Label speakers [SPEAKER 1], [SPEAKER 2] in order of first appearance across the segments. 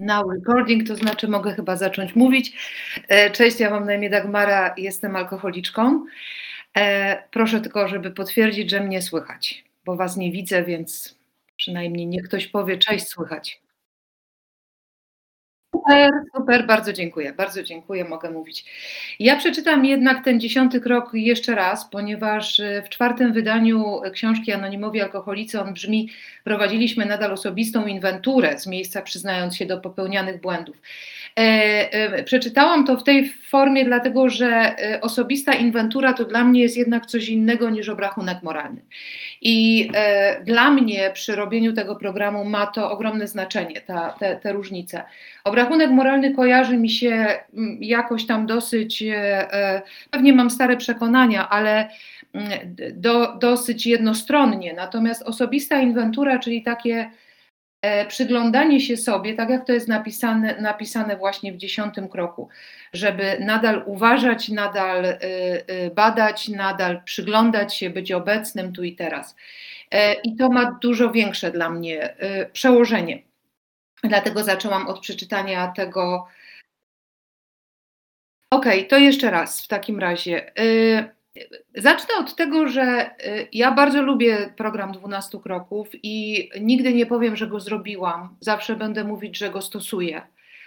[SPEAKER 1] Now recording, to znaczy mogę chyba zacząć mówić. E, cześć, ja mam na imię Dagmara, jestem alkoholiczką. E, proszę tylko, żeby potwierdzić, że mnie słychać, bo was nie widzę, więc przynajmniej niech ktoś powie cześć, słychać. Super, super, bardzo dziękuję, bardzo dziękuję, mogę mówić. Ja przeczytam jednak ten dziesiąty krok jeszcze raz, ponieważ e, w czwartym wydaniu książki Anonimowi Alkoholicy on brzmi prowadziliśmy nadal osobistą inwenturę z miejsca przyznając się do popełnianych błędów. E, e, przeczytałam to w tej formie, dlatego że e, osobista inwentura to dla mnie jest jednak coś innego niż obrachunek moralny. I e, dla mnie przy robieniu tego programu ma to ogromne znaczenie, ta, te, te różnice. Obrachunek moralny kojarzy mi się mm, jakoś tam dosyć, e, e, pewnie mam stare przekonania, ale mm, do, dosyć jednostronnie. Natomiast osobista inwentura, czyli takie przyglądanie się sobie, tak jak to jest napisane, napisane właśnie w dziesiątym kroku, żeby nadal uważać, nadal y, y, badać, nadal przyglądać się, być obecnym tu i teraz. E, I to ma dużo większe dla mnie przełożenie. Dlatego zaczęłam od przeczytania tego. Okej, okay, to jeszcze raz w takim razie. Zacznę od tego, że y, ja bardzo lubię program 12 kroków i nigdy nie powiem, że go zrobiłam. Zawsze będę mówić, że go stosuję,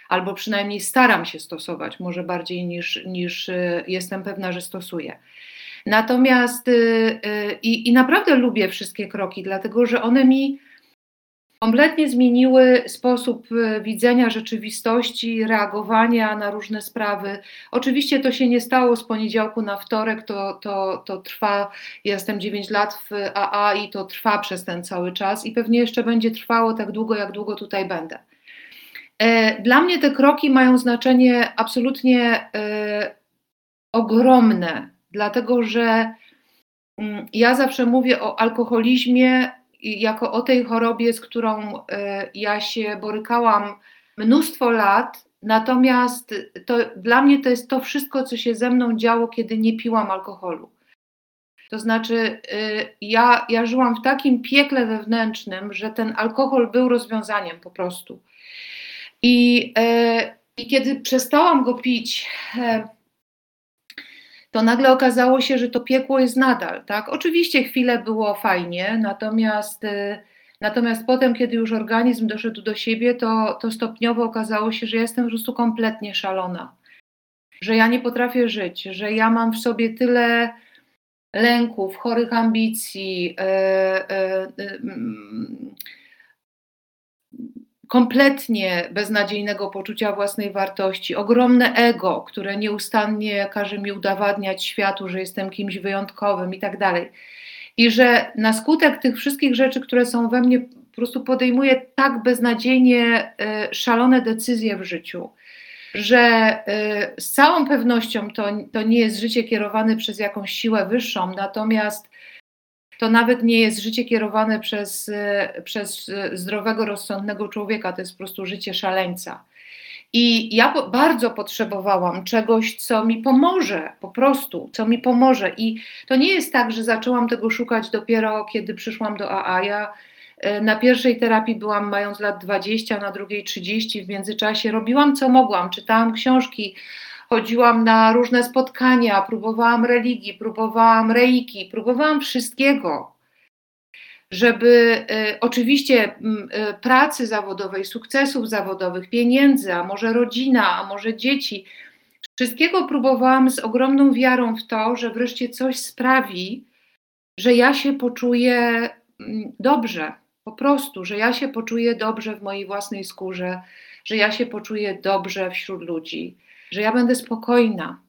[SPEAKER 1] albo przynajmniej staram się stosować, może bardziej niż, niż y, jestem pewna, że stosuję. Natomiast y, i, i naprawdę lubię wszystkie kroki, dlatego że one mi kompletnie zmieniły sposób e, widzenia rzeczywistości, reagowania na różne sprawy. Oczywiście to się nie stało z poniedziałku na wtorek, to, to, to trwa, ja jestem 9 lat w AA i to trwa przez ten cały czas i pewnie jeszcze będzie trwało tak długo, jak długo tutaj będę. E, dla mnie te kroki mają znaczenie absolutnie e, ogromne, dlatego że mm, ja zawsze mówię o alkoholizmie jako o tej chorobie, z którą e, ja się borykałam mnóstwo lat, natomiast to, dla mnie to jest to wszystko, co się ze mną działo, kiedy nie piłam alkoholu. To znaczy, e, ja, ja żyłam w takim piekle wewnętrznym, że ten alkohol był rozwiązaniem po prostu. I, e, i kiedy przestałam go pić, to nagle okazało się, że to piekło jest nadal. Tak? Oczywiście chwilę było fajnie, natomiast, y, natomiast potem, kiedy już organizm doszedł do siebie, to, to stopniowo okazało się, że jestem po prostu kompletnie szalona. Że ja nie potrafię żyć, że ja mam w sobie tyle lęków, chorych ambicji, yy, yy, yy, kompletnie beznadziejnego poczucia własnej wartości, ogromne ego, które nieustannie każe mi udowadniać światu, że jestem kimś wyjątkowym i tak dalej. I że na skutek tych wszystkich rzeczy, które są we mnie, po prostu podejmuję tak beznadziejnie y, szalone decyzje w życiu, że y, z całą pewnością to, to nie jest życie kierowane przez jakąś siłę wyższą, natomiast to nawet nie jest życie kierowane przez, e, przez e, zdrowego, rozsądnego człowieka, to jest po prostu życie szaleńca. I ja bardzo potrzebowałam czegoś, co mi pomoże, po prostu, co mi pomoże. I to nie jest tak, że zaczęłam tego szukać dopiero kiedy przyszłam do AA. Ja e, na pierwszej terapii byłam mając lat 20, na drugiej 30. W międzyczasie robiłam co mogłam, czytałam książki chodziłam na różne spotkania, próbowałam religii, próbowałam reiki, próbowałam wszystkiego, żeby y, oczywiście y, pracy zawodowej, sukcesów zawodowych, pieniędzy, a może rodzina, a może dzieci. Wszystkiego próbowałam z ogromną wiarą w to, że wreszcie coś sprawi, że ja się poczuję dobrze, po prostu, że ja się poczuję dobrze w mojej własnej skórze, że ja się poczuję dobrze wśród ludzi że ja będę spokojna,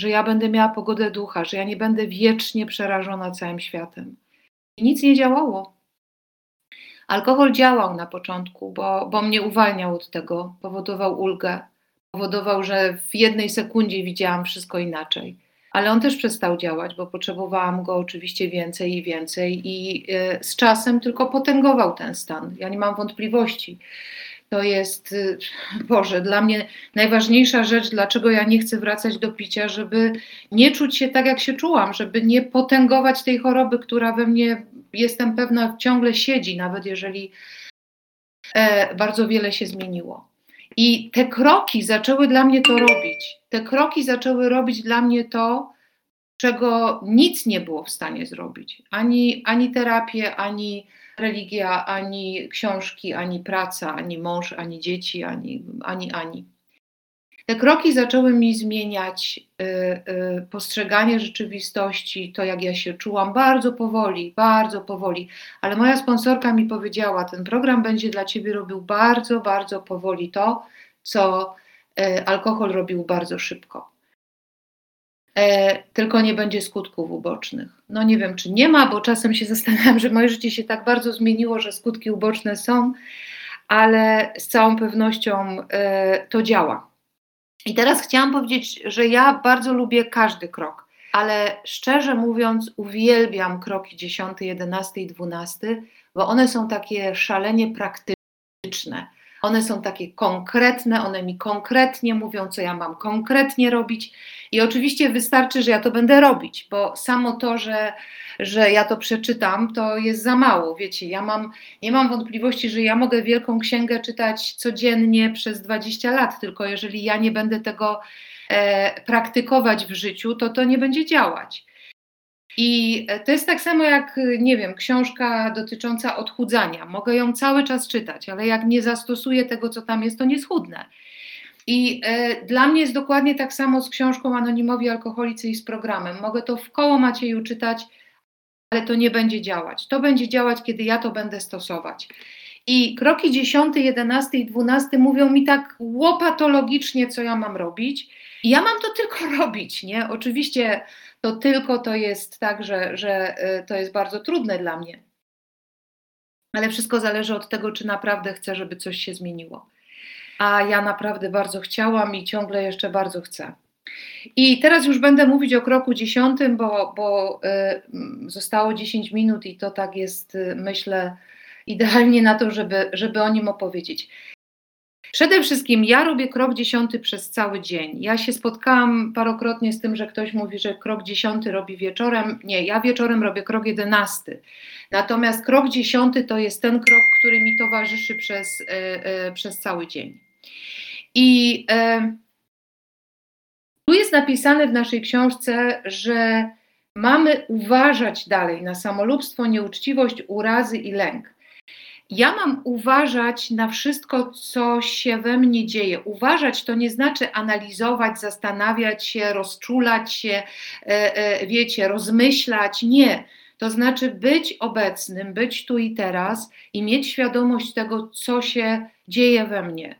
[SPEAKER 1] że ja będę miała pogodę ducha, że ja nie będę wiecznie przerażona całym światem. I nic nie działało. Alkohol działał na początku, bo, bo mnie uwalniał od tego, powodował ulgę, powodował, że w jednej sekundzie widziałam wszystko inaczej. Ale on też przestał działać, bo potrzebowałam go oczywiście więcej i więcej, i y, z czasem tylko potęgował ten stan. Ja nie mam wątpliwości, to jest, y, Boże, dla mnie najważniejsza rzecz, dlaczego ja nie chcę wracać do picia, żeby nie czuć się tak, jak się czułam, żeby nie potęgować tej choroby, która we mnie, jestem pewna, ciągle siedzi, nawet jeżeli e, bardzo wiele się zmieniło. I te kroki zaczęły dla mnie to robić. Te kroki zaczęły robić dla mnie to, czego nic nie było w stanie zrobić. Ani, ani terapię, ani religia, ani książki, ani praca, ani mąż, ani dzieci, ani, ani, ani. Te kroki zaczęły mi zmieniać y, y, postrzeganie rzeczywistości, to jak ja się czułam, bardzo powoli, bardzo powoli. Ale moja sponsorka mi powiedziała: Ten program będzie dla ciebie robił bardzo, bardzo powoli to, co y, alkohol robił bardzo szybko. E, tylko nie będzie skutków ubocznych. No nie wiem, czy nie ma, bo czasem się zastanawiam, że moje życie się tak bardzo zmieniło, że skutki uboczne są, ale z całą pewnością e, to działa. I teraz chciałam powiedzieć, że ja bardzo lubię każdy krok, ale szczerze mówiąc, uwielbiam kroki 10, 11 i 12, bo one są takie szalenie praktyczne. One są takie konkretne, one mi konkretnie mówią, co ja mam konkretnie robić. I oczywiście wystarczy, że ja to będę robić, bo samo to, że, że ja to przeczytam, to jest za mało. Wiecie, ja mam, nie mam wątpliwości, że ja mogę Wielką Księgę czytać codziennie przez 20 lat, tylko jeżeli ja nie będę tego e, praktykować w życiu, to to nie będzie działać. I to jest tak samo jak, nie wiem, książka dotycząca odchudzania. Mogę ją cały czas czytać, ale jak nie zastosuję tego, co tam jest, to nie schudnę. I e, dla mnie jest dokładnie tak samo z książką Anonimowi Alkoholicy i z programem. Mogę to w koło Macieju czytać, ale to nie będzie działać. To będzie działać, kiedy ja to będę stosować. I kroki 10, 11 i 12 mówią mi tak łopatologicznie, co ja mam robić. I ja mam to tylko robić, nie? Oczywiście to tylko to jest tak, że, że e, to jest bardzo trudne dla mnie. Ale wszystko zależy od tego, czy naprawdę chcę, żeby coś się zmieniło a ja naprawdę bardzo chciałam i ciągle jeszcze bardzo chcę. I teraz już będę mówić o kroku dziesiątym, bo, bo y, zostało 10 minut i to tak jest, y, myślę, idealnie na to, żeby, żeby o nim opowiedzieć. Przede wszystkim ja robię krok dziesiąty przez cały dzień. Ja się spotkałam parokrotnie z tym, że ktoś mówi, że krok dziesiąty robi wieczorem. Nie, ja wieczorem robię krok jedenasty. Natomiast krok dziesiąty to jest ten krok, który mi towarzyszy przez, y, y, przez cały dzień. I e, tu jest napisane w naszej książce, że mamy uważać dalej na samolubstwo, nieuczciwość, urazy i lęk. Ja mam uważać na wszystko, co się we mnie dzieje. Uważać to nie znaczy analizować, zastanawiać się, rozczulać się, e, e, wiecie, rozmyślać. Nie. To znaczy być obecnym, być tu i teraz i mieć świadomość tego, co się dzieje we mnie.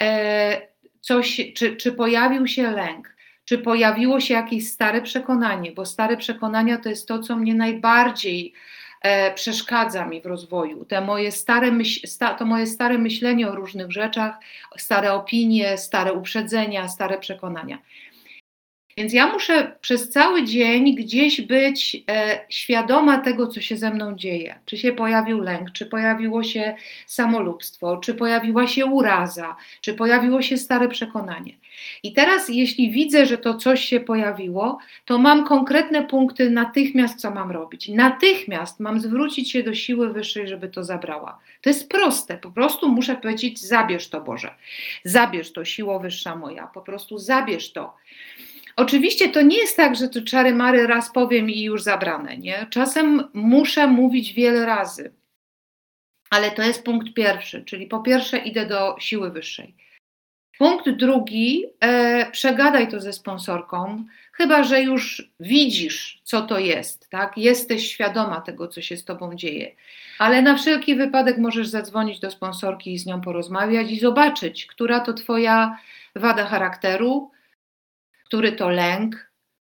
[SPEAKER 1] E, coś, czy, czy pojawił się lęk, czy pojawiło się jakieś stare przekonanie, bo stare przekonania to jest to, co mnie najbardziej przeszkadza mi w rozwoju. Te moje stare to moje stare myślenie o różnych rzeczach, stare opinie, stare uprzedzenia, stare przekonania. Więc ja muszę przez cały dzień gdzieś być e, świadoma tego, co się ze mną dzieje. Czy się pojawił lęk, czy pojawiło się samolubstwo, czy pojawiła się uraza, czy pojawiło się stare przekonanie. I teraz, jeśli widzę, że to coś się pojawiło, to mam konkretne punkty natychmiast, co mam robić. Natychmiast mam zwrócić się do siły wyższej, żeby to zabrała. To jest proste, po prostu muszę powiedzieć: zabierz to, Boże. Zabierz to, siło wyższa moja, po prostu zabierz to. Oczywiście to nie jest tak, że to czary mary raz powiem i już zabrane, nie? Czasem muszę mówić wiele razy. Ale to jest punkt pierwszy, czyli po pierwsze idę do siły wyższej. Punkt drugi, e, przegadaj to ze sponsorką, chyba że już widzisz, co to jest, tak? Jesteś świadoma tego, co się z tobą dzieje. Ale na wszelki wypadek możesz zadzwonić do sponsorki i z nią porozmawiać i zobaczyć, która to twoja wada charakteru, który to lęk,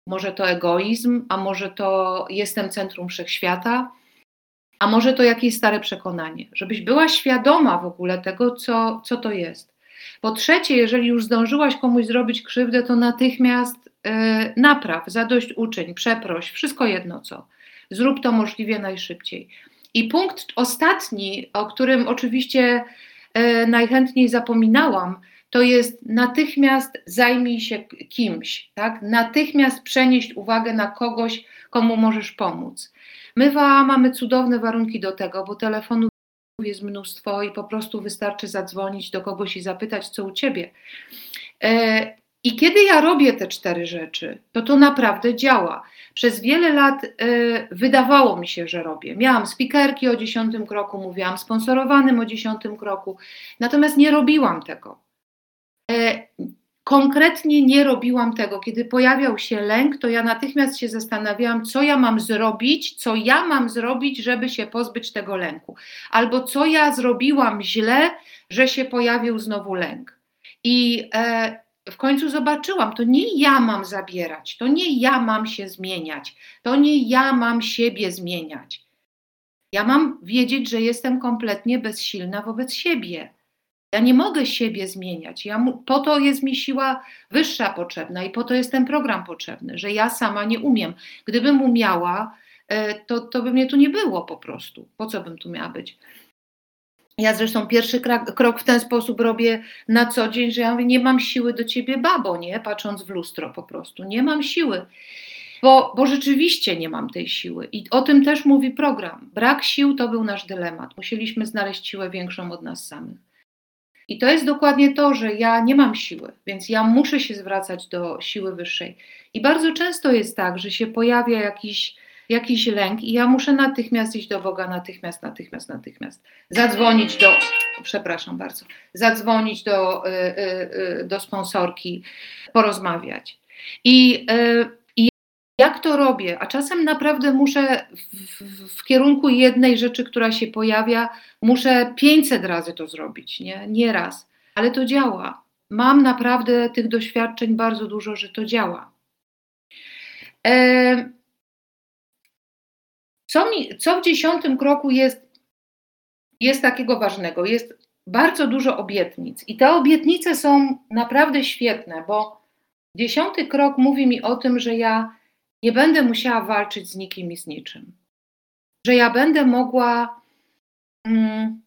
[SPEAKER 1] może to egoizm, a może to jestem centrum wszechświata, a może to jakieś stare przekonanie, żebyś była świadoma w ogóle tego, co, co to jest. Po trzecie, jeżeli już zdążyłaś komuś zrobić krzywdę, to natychmiast yy, napraw, zadośćuczyń, przeproś, wszystko jedno co. Zrób to możliwie najszybciej. I punkt ostatni, o którym oczywiście yy, najchętniej zapominałam, to jest natychmiast zajmij się kimś, tak? natychmiast przenieść uwagę na kogoś, komu możesz pomóc. My mamy cudowne warunki do tego, bo telefonu jest mnóstwo i po prostu wystarczy zadzwonić do kogoś i zapytać, co u ciebie. E, I kiedy ja robię te cztery rzeczy, to to naprawdę działa. Przez wiele lat e, wydawało mi się, że robię. Miałam spikerki o dziesiątym kroku, mówiłam sponsorowanym o dziesiątym kroku, natomiast nie robiłam tego. Konkretnie nie robiłam tego. Kiedy pojawiał się lęk, to ja natychmiast się zastanawiałam, co ja mam zrobić, co ja mam zrobić, żeby się pozbyć tego lęku, albo co ja zrobiłam źle, że się pojawił znowu lęk. I e, w końcu zobaczyłam, to nie ja mam zabierać, to nie ja mam się zmieniać, to nie ja mam siebie zmieniać. Ja mam wiedzieć, że jestem kompletnie bezsilna wobec siebie ja nie mogę siebie zmieniać. Ja po to jest mi siła wyższa potrzebna i po to jest ten program potrzebny, że ja sama nie umiem. Gdybym umiała, e, to, to by mnie tu nie było po prostu. Po co bym tu miała być? Ja zresztą pierwszy krok w ten sposób robię na co dzień, że ja mówię, nie mam siły do ciebie, babo, nie? Patrząc w lustro po prostu. Nie mam siły. Bo, bo rzeczywiście nie mam tej siły. I o tym też mówi program. Brak sił to był nasz dylemat. Musieliśmy znaleźć siłę większą od nas samych. I to jest dokładnie to, że ja nie mam siły, więc ja muszę się zwracać do siły wyższej. I bardzo często jest tak, że się pojawia jakiś, jakiś lęk, i ja muszę natychmiast iść do Boga, natychmiast, natychmiast, natychmiast. Zadzwonić do, przepraszam bardzo, zadzwonić do, y, y, y, do sponsorki, porozmawiać. I jak to robię? A czasem naprawdę muszę w, w, w, kierunku jednej rzeczy, która się pojawia, muszę 500 razy to zrobić, nie? nie raz, ale to działa. Mam naprawdę tych doświadczeń bardzo dużo, że to działa. E, co, mi, co w dziesiątym kroku jest, jest takiego ważnego? Jest bardzo dużo obietnic i te obietnice są naprawdę świetne, bo dziesiąty krok mówi mi o tym, że ja nie będę musiała walczyć z nikim i z niczym. Że ja będę mogła mm,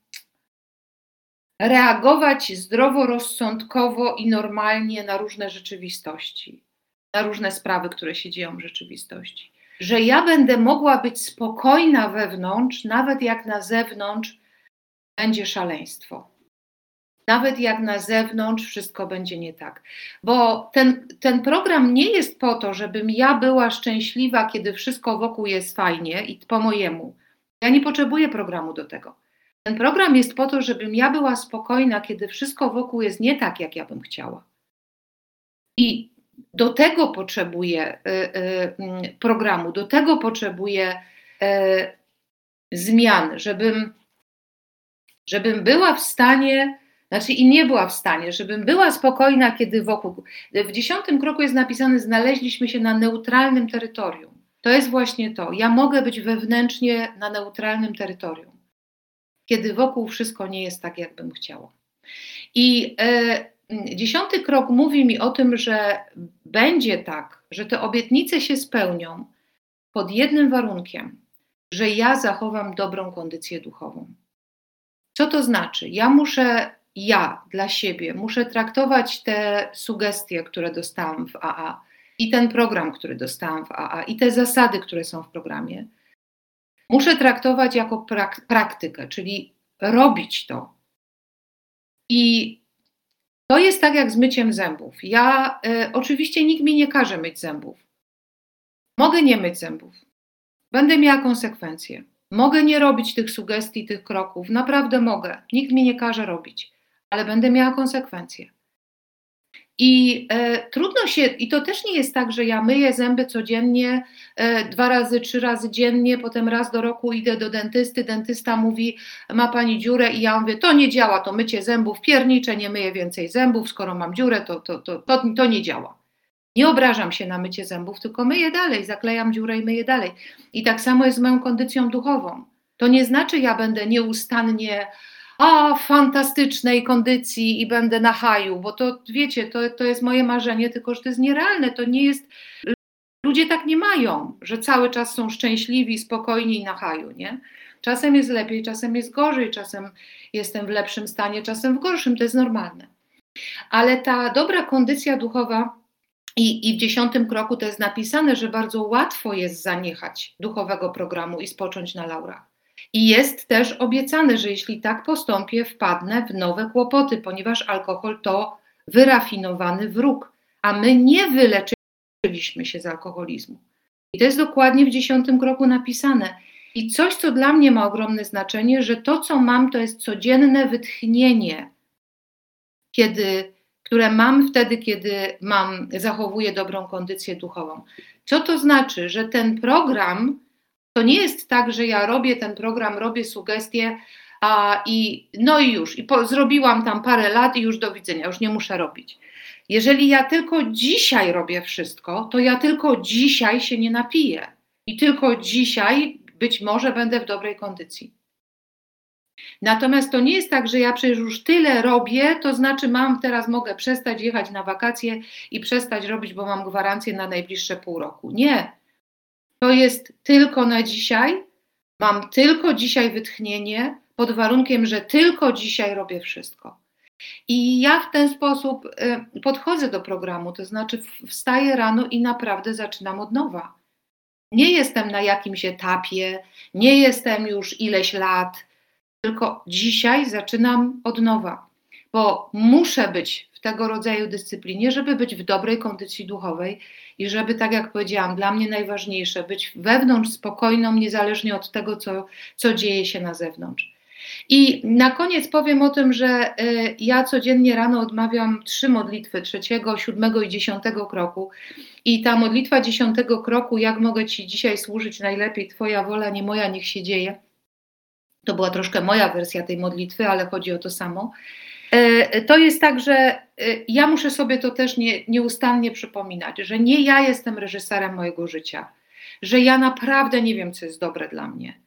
[SPEAKER 1] reagować zdroworozsądkowo i normalnie na różne rzeczywistości, na różne sprawy, które się dzieją w rzeczywistości. Że ja będę mogła być spokojna wewnątrz, nawet jak na zewnątrz będzie szaleństwo nawet jak na zewnątrz wszystko będzie nie tak. Bo ten, ten program nie jest po to, żebym ja była szczęśliwa, kiedy wszystko wokół jest fajnie i po mojemu. Ja nie potrzebuję programu do tego. Ten program jest po to, żebym ja była spokojna, kiedy wszystko wokół jest nie tak, jak ja bym chciała. I do tego potrzebuję y, y, y, programu, do tego potrzebuję zmian, żebym, żebym była w stanie znaczy i nie była w stanie, żebym była spokojna, kiedy wokół. W dziesiątym kroku jest napisane: Znaleźliśmy się na neutralnym terytorium. To jest właśnie to. Ja mogę być wewnętrznie na neutralnym terytorium, kiedy wokół wszystko nie jest tak, jakbym chciała. I e, dziesiąty krok mówi mi o tym, że będzie tak, że te obietnice się spełnią pod jednym warunkiem, że ja zachowam dobrą kondycję duchową. Co to znaczy? Ja muszę ja dla siebie muszę traktować te sugestie, które dostałam w AA, i ten program, który dostałam w AA, i te zasady, które są w programie, muszę traktować jako prak praktykę, czyli robić to. I to jest tak jak z myciem zębów. Ja y, oczywiście nikt mi nie każe myć zębów. Mogę nie myć zębów. Będę miała konsekwencje. Mogę nie robić tych sugestii, tych kroków. Naprawdę mogę. Nikt mi nie każe robić ale będę miała konsekwencje. I e, trudno się, i to też nie jest tak, że ja myję zęby codziennie, e, dwa razy, trzy razy dziennie, potem raz do roku idę do dentysty, dentysta mówi, ma pani dziurę i ja mówię, to nie działa, to mycie zębów piernicze, nie myję więcej zębów, skoro mam dziurę, to, to, to, to, to nie działa. Nie obrażam się na mycie zębów, tylko myję dalej, zaklejam dziurę i myję dalej. I tak samo jest z moją kondycją duchową. To nie znaczy, ja będę nieustannie a fantastycznej kondycji i będę na haju, bo to wiecie, to, to jest moje marzenie, tylko że to jest nierealne, to nie jest, ludzie tak nie mają, że cały czas są szczęśliwi, spokojni i na haju, nie? Czasem jest lepiej, czasem jest gorzej, czasem jestem w lepszym stanie, czasem w gorszym, to jest normalne. Ale ta dobra kondycja duchowa i, I w dziesiątym kroku to jest napisane, że bardzo łatwo jest zaniechać duchowego programu i spocząć na laurach. I jest też obiecane, że jeśli tak postąpię, wpadnę w nowe kłopoty, ponieważ alkohol to wyrafinowany wróg, a my nie wyleczyliśmy się z alkoholizmu. I to jest dokładnie w dziesiątym kroku napisane. I coś, co dla mnie ma ogromne znaczenie, że to, co mam, to jest codzienne wytchnienie, kiedy, które mam wtedy, kiedy mam, zachowuję dobrą kondycję duchową. Co to znaczy, że ten program to nie jest tak, że ja robię ten program, robię sugestie, a i no i już, i po, zrobiłam tam parę lat i już do widzenia, już nie muszę robić. Jeżeli ja tylko dzisiaj robię wszystko, to ja tylko dzisiaj się nie napiję i tylko dzisiaj być może będę w dobrej kondycji. Natomiast to nie jest tak, że ja przecież już tyle robię, to znaczy mam teraz mogę przestać jechać na wakacje i przestać robić, bo mam gwarancję na najbliższe pół roku. Nie. To jest tylko na dzisiaj. Mam tylko dzisiaj wytchnienie, pod warunkiem, że tylko dzisiaj robię wszystko. I ja w ten sposób y, podchodzę do programu, to znaczy wstaję rano i naprawdę zaczynam od nowa. Nie jestem na jakimś etapie, nie jestem już ileś lat, tylko dzisiaj zaczynam od nowa, bo muszę być tego rodzaju dyscyplinie, żeby być w dobrej kondycji duchowej i żeby, tak jak powiedziałam, dla mnie najważniejsze być wewnątrz spokojną, niezależnie od tego, co, co dzieje się na zewnątrz. I na koniec powiem o tym, że y, ja codziennie rano odmawiam trzy modlitwy trzeciego, siódmego i dziesiątego kroku. I ta modlitwa dziesiątego kroku, jak mogę Ci dzisiaj służyć najlepiej, Twoja wola, nie moja, niech się dzieje. To była troszkę moja wersja tej modlitwy, ale chodzi o to samo. E, to jest tak, że e, ja muszę sobie to też nie, nieustannie przypominać, że nie ja jestem reżyserem mojego życia, że ja naprawdę nie wiem, co jest dobre dla mnie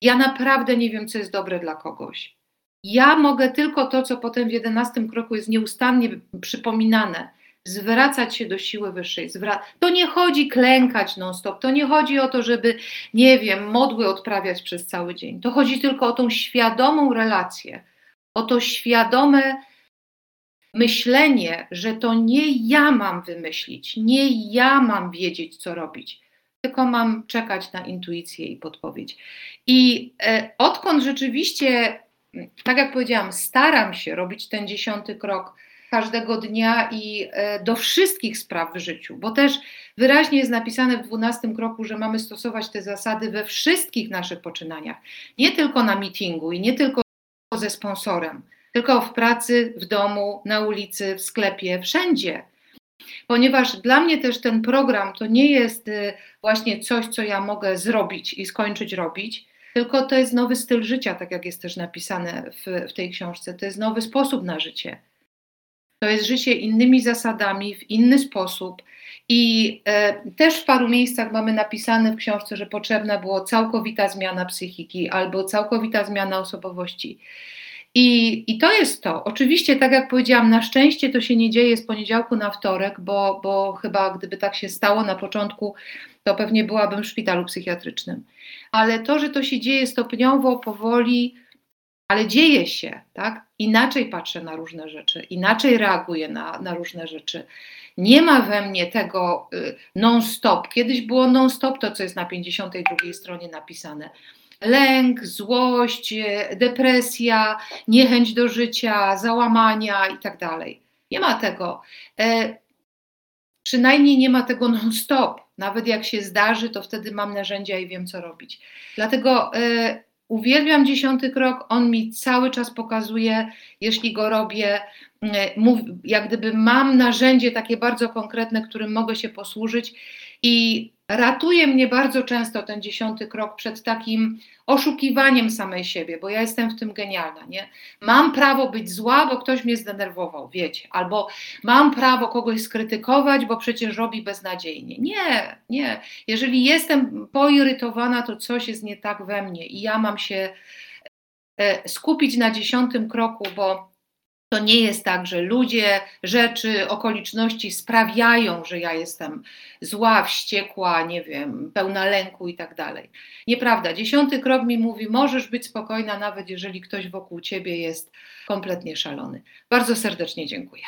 [SPEAKER 1] ja naprawdę nie wiem, co jest dobre dla kogoś. Ja mogę tylko to, co potem w jedenastym kroku jest nieustannie przypominane, zwracać się do siły wyższej. To nie chodzi klękać non-stop, to nie chodzi o to, żeby, nie wiem, modły odprawiać przez cały dzień. To chodzi tylko o tą świadomą relację, o to świadome myślenie, że to nie ja mam wymyślić, nie ja mam wiedzieć, co robić tylko mam czekać na intuicję i podpowiedź. I e, odkąd rzeczywiście, tak jak powiedziałam, staram się robić ten dziesiąty krok każdego dnia i e, do wszystkich spraw w życiu, bo też wyraźnie jest napisane w dwunastym kroku, że mamy stosować te zasady we wszystkich naszych poczynaniach, nie tylko na meetingu i nie tylko ze sponsorem, tylko w pracy, w domu, na ulicy, w sklepie, wszędzie ponieważ dla mnie też ten program to nie jest y, właśnie coś, co ja mogę zrobić i skończyć robić, tylko to jest nowy styl życia, tak jak jest też napisane w, w tej książce. To jest nowy sposób na życie. To jest życie innymi zasadami, w inny sposób. I e, też w paru miejscach mamy napisane w książce, że potrzebna była całkowita zmiana psychiki albo całkowita zmiana osobowości. I, I to jest to. Oczywiście, tak jak powiedziałam, na szczęście to się nie dzieje z poniedziałku na wtorek, bo, bo chyba gdyby tak się stało na początku, to pewnie byłabym w szpitalu psychiatrycznym. Ale to, że to się dzieje stopniowo, powoli, ale dzieje się, tak? Inaczej patrzę na różne rzeczy, inaczej reaguję na, na różne rzeczy. Nie ma we mnie tego y, non-stop. Kiedyś było non-stop to, co jest na 52 stronie napisane lęk, złość, e, depresja, niechęć do życia, załamania i tak dalej. Nie ma tego. E, przynajmniej nie ma tego non-stop. Nawet jak się zdarzy, to wtedy mam narzędzia i wiem, co robić. Dlatego e, uwielbiam dziesiąty krok. On mi cały czas pokazuje, jeśli go robię, mów, jak gdyby mam narzędzie takie bardzo konkretne, którym mogę się posłużyć i ratuje mnie bardzo często ten dziesiąty krok przed takim oszukiwaniem samej siebie, bo ja jestem w tym genialna, nie? Mam prawo być zła, bo ktoś mnie zdenerwował, wiecie, albo mam prawo kogoś skrytykować, bo przecież robi beznadziejnie. Nie, nie. Jeżeli jestem poirytowana, to coś jest nie tak we mnie i ja mam się e, skupić na dziesiątym kroku, bo to nie jest tak, że ludzie, rzeczy, okoliczności sprawiają, że ja jestem zła, wściekła, nie wiem, pełna lęku i tak dalej. Nieprawda. Dziesiąty krok mi mówi: możesz być spokojna, nawet jeżeli ktoś wokół ciebie jest kompletnie szalony. Bardzo serdecznie dziękuję.